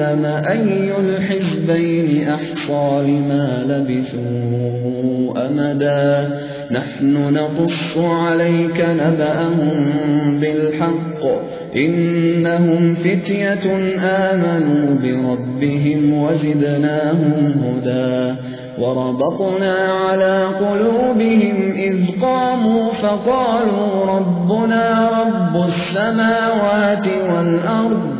لنعلم أي الحزبين أحصى لما لبثوا أمدا. نحن نقص عليك نبأهم بالحق. إنهم فتية آمنوا بربهم وزدناهم هدى. وربطنا على قلوبهم إذ قاموا فقالوا ربنا رب السماوات والأرض.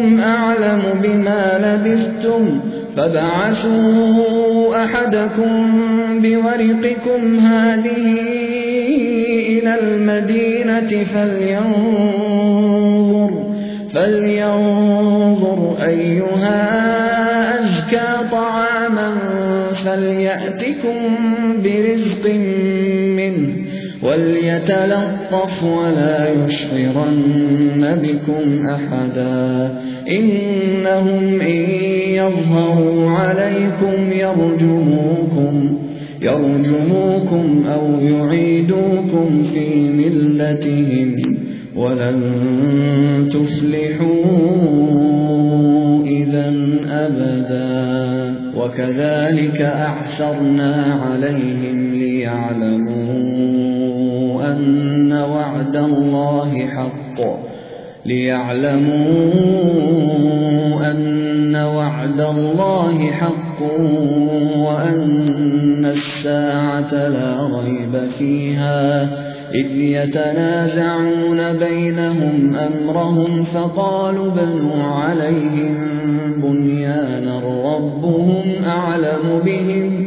ربكم أعلم بما لبثتم فبعثوا أحدكم بورقكم هذه إلى المدينة فلينظر, فلينظر أيها أزكى طعاما فليأتكم وليتلطف ولا يشعرن بكم أحدا إنهم إن يظهروا عليكم يرجموكم يرجموكم أو يعيدوكم في ملتهم ولن تفلحوا إذا أبدا وكذلك أعثرنا عليهم ليعلموا أن وعد الله حق. ليعلموا أن وعد الله حق وأن الساعة لا ريب فيها. إذ يتنازعون بينهم أمرهم فقالوا بنوا عليهم بنيانا ربهم أعلم بهم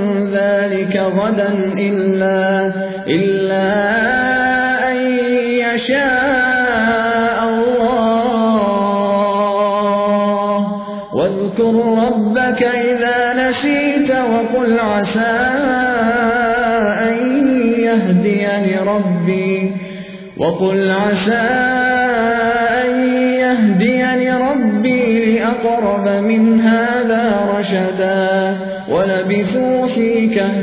غدا إلا, إلا أن يشاء الله. واذكر ربك إذا نسيت وقل عسى أن يهديني ربي. وقل عسى أن يهديني ربي لأقرب من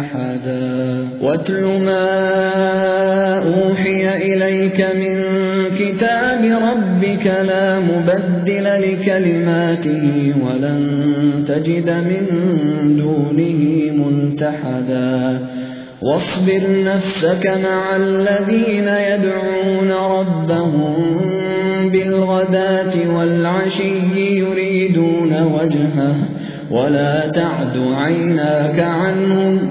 أحدا. واتل ما أوحي إليك من كتاب ربك لا مبدل لكلماته ولن تجد من دونه ملتحدا. واصبر نفسك مع الذين يدعون ربهم بالغداة والعشي يريدون وجهه ولا تعد عيناك عنهم.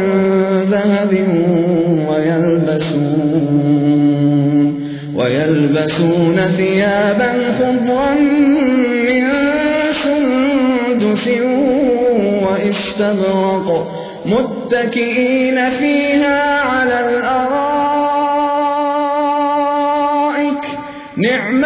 ويلبسون ثيابا خضرا من سندس واستبرق متكئين فيها على الأرائك. نعم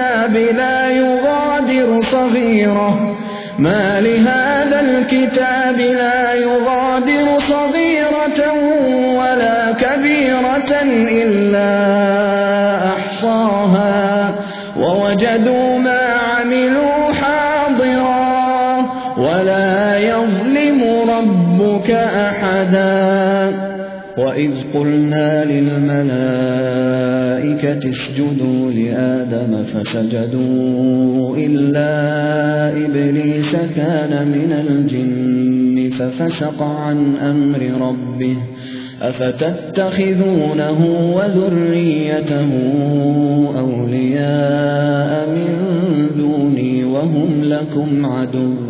الكتاب لا يغادر صغيرة. ما لهذا الكتاب لا يغادر صغيرة ولا كبيرة إلا أحصاها. ووجدوا ما عملوا حاضرا ولا يظلم ربك أحدا. وإذ قلنا للملائكة اسجدوا لآدم فسجدوا إلا إبليس كان من الجن ففسق عن أمر ربه أفتتخذونه وذريته أولياء من دوني وهم لكم عدو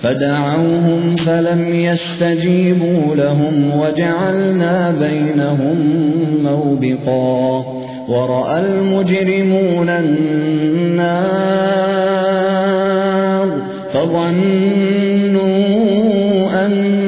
فدعوهم فلم يستجيبوا لهم وجعلنا بينهم موبقا ورأى المجرمون النار فظنوا أنهم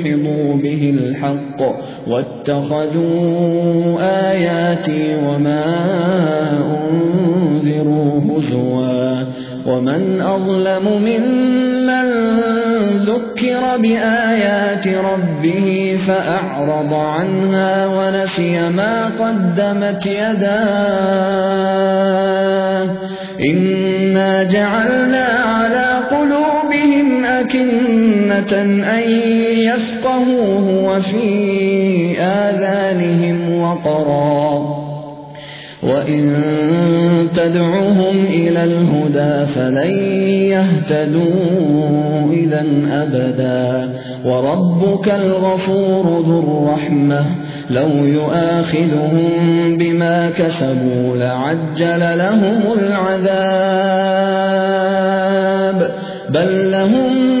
به الحق واتخذوا آياتي وما أنذروا هزوا ومن أظلم ممن ذكر بآيات ربه فأعرض عنها ونسي ما قدمت يداه إنا جعلنا على قلوبهم أكنة أن يفقهوه وفي آذانهم وقرا وإن تدعهم إلى الهدى فلن يهتدوا إذا أبدا وربك الغفور ذو الرحمة لو يؤاخذهم بما كسبوا لعجل لهم العذاب بل لهم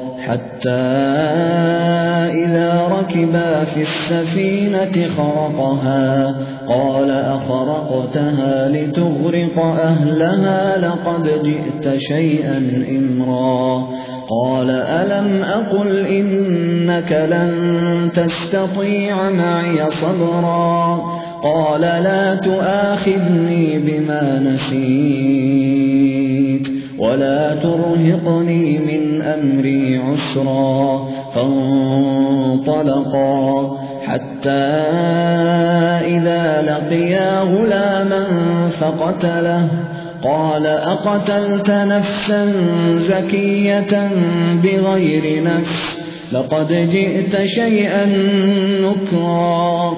حتى إذا ركبا في السفينة خرقها قال أخرقتها لتغرق أهلها لقد جئت شيئا إمرا. قال ألم أقل إنك لن تستطيع معي صبرا؟ قال لا تؤاخذني بما نسيت. ولا ترهقني من أمري عسرا فانطلقا حتى إذا لقيا غلاما فقتله قال أقتلت نفسا زكية بغير نفس لقد جئت شيئا نكرا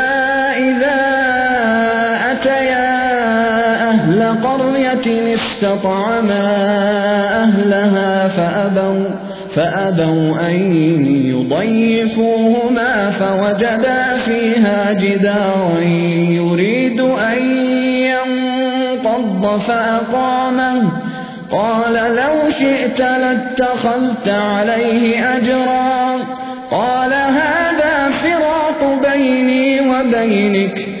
استطعما أهلها فأبوا, فأبوا أن يضيفوهما فوجدا فيها جدارا يريد أن ينقض فأقامه. قال لو شئت لاتخذت عليه أجرا. قال هذا فراق بيني وبينك.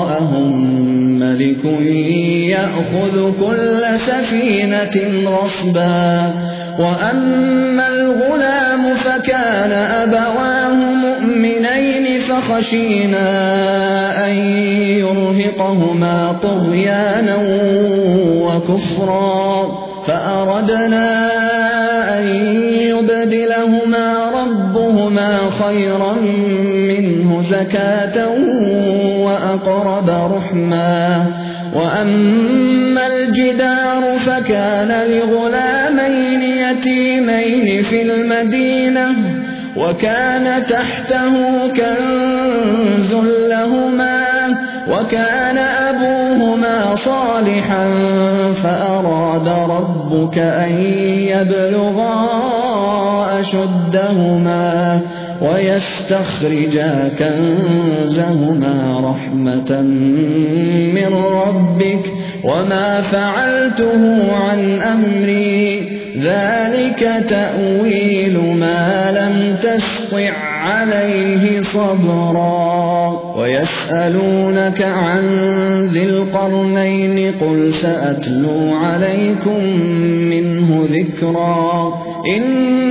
ملك يأخذ كل سفينة رصبا. وأما الغلام فكان أبواه مؤمنين فخشينا أن يرهقهما طغيانا وكفرا. فأردنا أن يبدلهما ربهما خيرا منه زكاة وأقرب رحما. وأما الجدار فكان لغلامين يتيمين في المدينة وكان تحته كنز لهما وكان أبوهما صالحا فأراد ربك أن يبلغا أشدهما ويستخرجا كنزهما رحمة من ربك وما فعلته عن أمري. ذلك تأويل ما لم تسطع عليه صبرا. ويسألونك عن ذي القرنين قل سأتلو عليكم منه ذكرا. إنا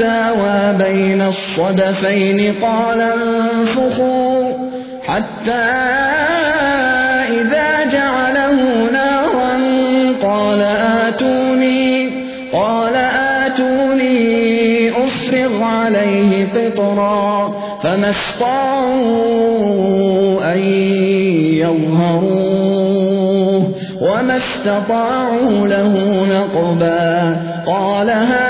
ساوى بين الصدفين قال انفخوا حتى إذا جعله نارا قال آتوني قال آتوني أفرغ عليه قطرا فما استطاعوا أن يظهروه وما استطاعوا له نقبا قال هذا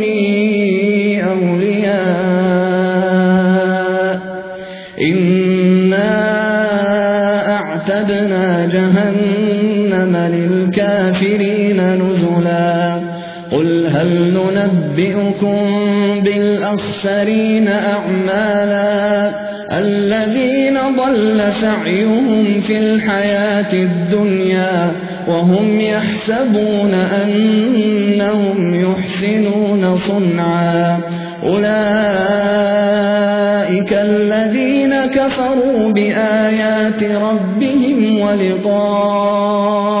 هل ننبئكم بالأخسرين أعمالا الذين ضل سعيهم في الحياة الدنيا وهم يحسبون أنهم يحسنون صنعا أولئك الذين كفروا بآيات ربهم ولقائه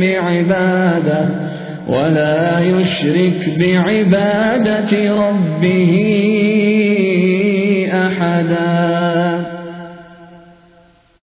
بعبادة ولا يشرك بعبادة ربه